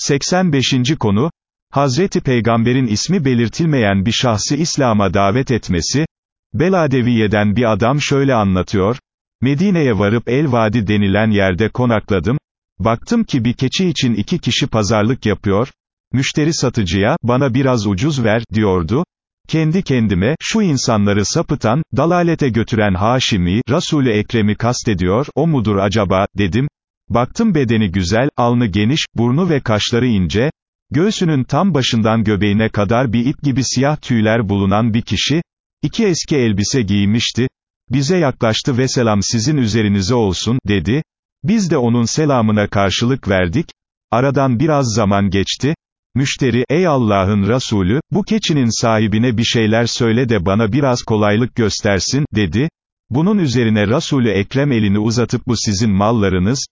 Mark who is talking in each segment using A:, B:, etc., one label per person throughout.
A: 85. konu, Hazreti Peygamber'in ismi belirtilmeyen bir şahsı İslam'a davet etmesi, Beladeviye'den bir adam şöyle anlatıyor, Medine'ye varıp El Vadi denilen yerde konakladım, baktım ki bir keçi için iki kişi pazarlık yapıyor, müşteri satıcıya, bana biraz ucuz ver, diyordu, kendi kendime, şu insanları sapıtan, dalalete götüren Haşimi, Resul-i Ekrem'i kastediyor, o mudur acaba, dedim, baktım bedeni güzel, alnı geniş, burnu ve kaşları ince, göğsünün tam başından göbeğine kadar bir ip gibi siyah tüyler bulunan bir kişi, iki eski elbise giymişti, bize yaklaştı ve selam sizin üzerinize olsun, dedi, biz de onun selamına karşılık verdik, aradan biraz zaman geçti, Müşteri, ey Allah'ın Resulü, bu keçinin sahibine bir şeyler söyle de bana biraz kolaylık göstersin, dedi. Bunun üzerine Resulü Ekrem elini uzatıp bu sizin mallarınız,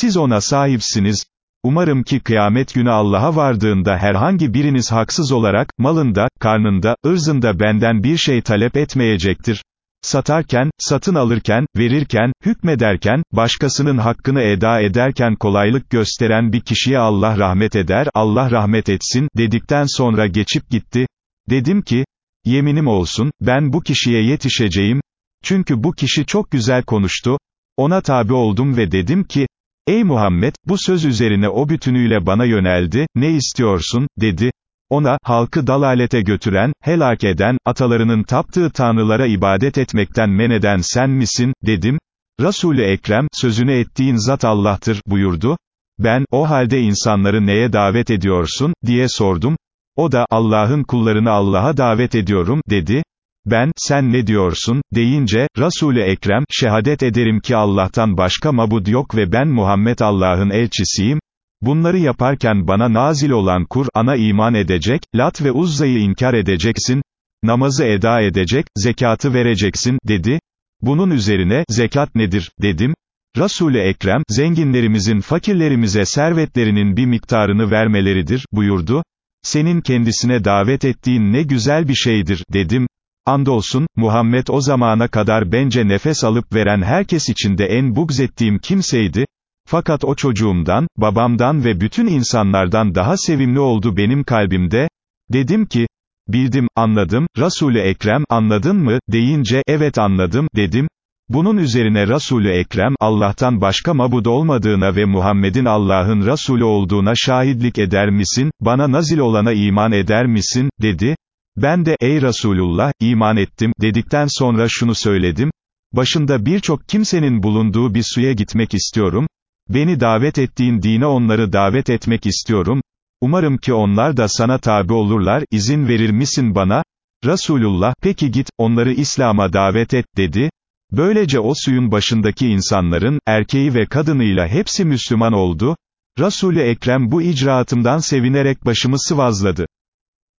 A: siz ona sahipsiniz, umarım ki kıyamet günü Allah'a vardığında herhangi biriniz haksız olarak, malında, karnında, ırzında benden bir şey talep etmeyecektir. Satarken, satın alırken, verirken, hükmederken, başkasının hakkını eda ederken kolaylık gösteren bir kişiye Allah rahmet eder, Allah rahmet etsin, dedikten sonra geçip gitti. Dedim ki, yeminim olsun, ben bu kişiye yetişeceğim, çünkü bu kişi çok güzel konuştu, ona tabi oldum ve dedim ki, ey Muhammed, bu söz üzerine o bütünüyle bana yöneldi, ne istiyorsun, dedi, ona, halkı dalalete götüren, helak eden, atalarının taptığı tanrılara ibadet etmekten men eden sen misin, dedim. Resul-i Ekrem, sözünü ettiğin zat Allah'tır, buyurdu. Ben, o halde insanları neye davet ediyorsun, diye sordum. O da, Allah'ın kullarını Allah'a davet ediyorum, dedi. Ben, sen ne diyorsun, deyince, Resul-i Ekrem, şehadet ederim ki Allah'tan başka mabud yok ve ben Muhammed Allah'ın elçisiyim, Bunları yaparken bana nazil olan Kur'an'a iman edecek, Lat ve Uzza'yı inkar edeceksin, namazı eda edecek, zekatı vereceksin, dedi. Bunun üzerine, zekat nedir, dedim. Resul-i Ekrem, zenginlerimizin fakirlerimize servetlerinin bir miktarını vermeleridir, buyurdu. Senin kendisine davet ettiğin ne güzel bir şeydir, dedim. Andolsun, Muhammed o zamana kadar bence nefes alıp veren herkes içinde en bugz ettiğim kimseydi, fakat o çocuğumdan, babamdan ve bütün insanlardan daha sevimli oldu benim kalbimde. Dedim ki, bildim, anladım, Resul-i Ekrem, anladın mı, deyince, evet anladım, dedim. Bunun üzerine Resul-i Ekrem, Allah'tan başka mabud olmadığına ve Muhammed'in Allah'ın Resulü olduğuna şahitlik eder misin, bana nazil olana iman eder misin, dedi. Ben de, ey Resulullah, iman ettim, dedikten sonra şunu söyledim. Başında birçok kimsenin bulunduğu bir suya gitmek istiyorum, Beni davet ettiğin dine onları davet etmek istiyorum, umarım ki onlar da sana tabi olurlar, izin verir misin bana? Resulullah, peki git, onları İslam'a davet et, dedi. Böylece o suyun başındaki insanların, erkeği ve kadınıyla hepsi Müslüman oldu. Resul-i Ekrem bu icraatımdan sevinerek başımı sıvazladı.